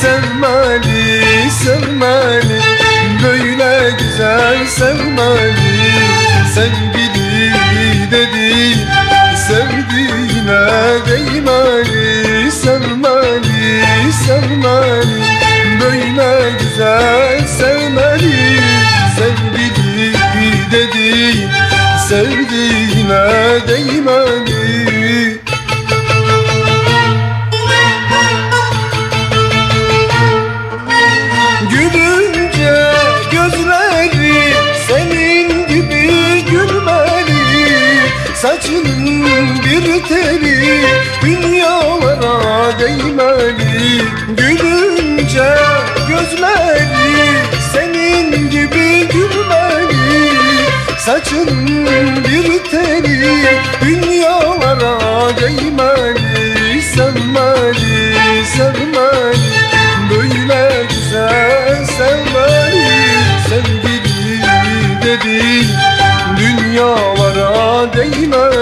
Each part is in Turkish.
sevmeli, sevmeli. Böyle güzel sevmeli. Sevgili dedi sevdiğine değmeli. Sevmeli, sevmeli. Böyle güzel sevmeli. Sevgili dedi sevdiğine değmeli. saçının bir teri Dünyalara değmeli. Gülünce gözleri Senin gibi gülmeli. Saçının Zengina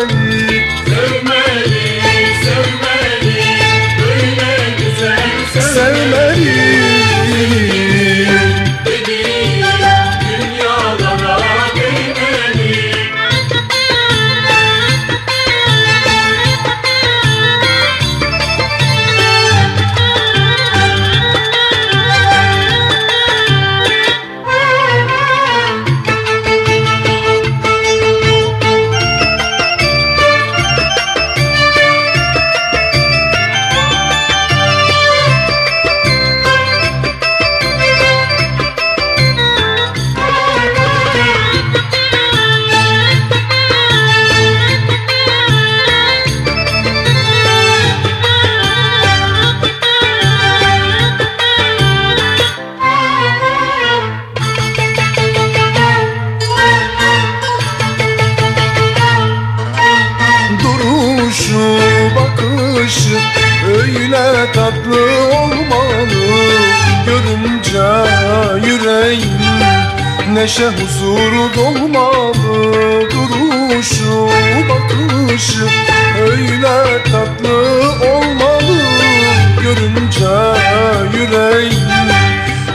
değil Neşe huzuru dolmalı Duruşu, bakışı. Öyle tatlı olmalı Görünce yüreğim.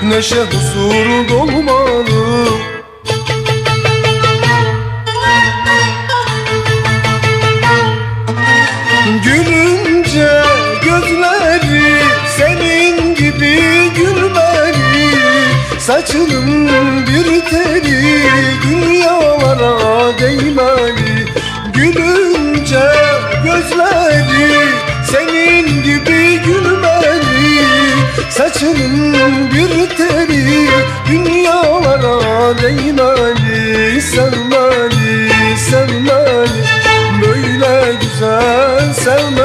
Neşe huzuru dolmalı Saçının bir teli dünyalara değmeli. Gülünce gözleri senin gibi gülmeli. Saçının bir teli dünyalara değmeli. Sevmeli, sevmeli. Böyle güzel sevmeli.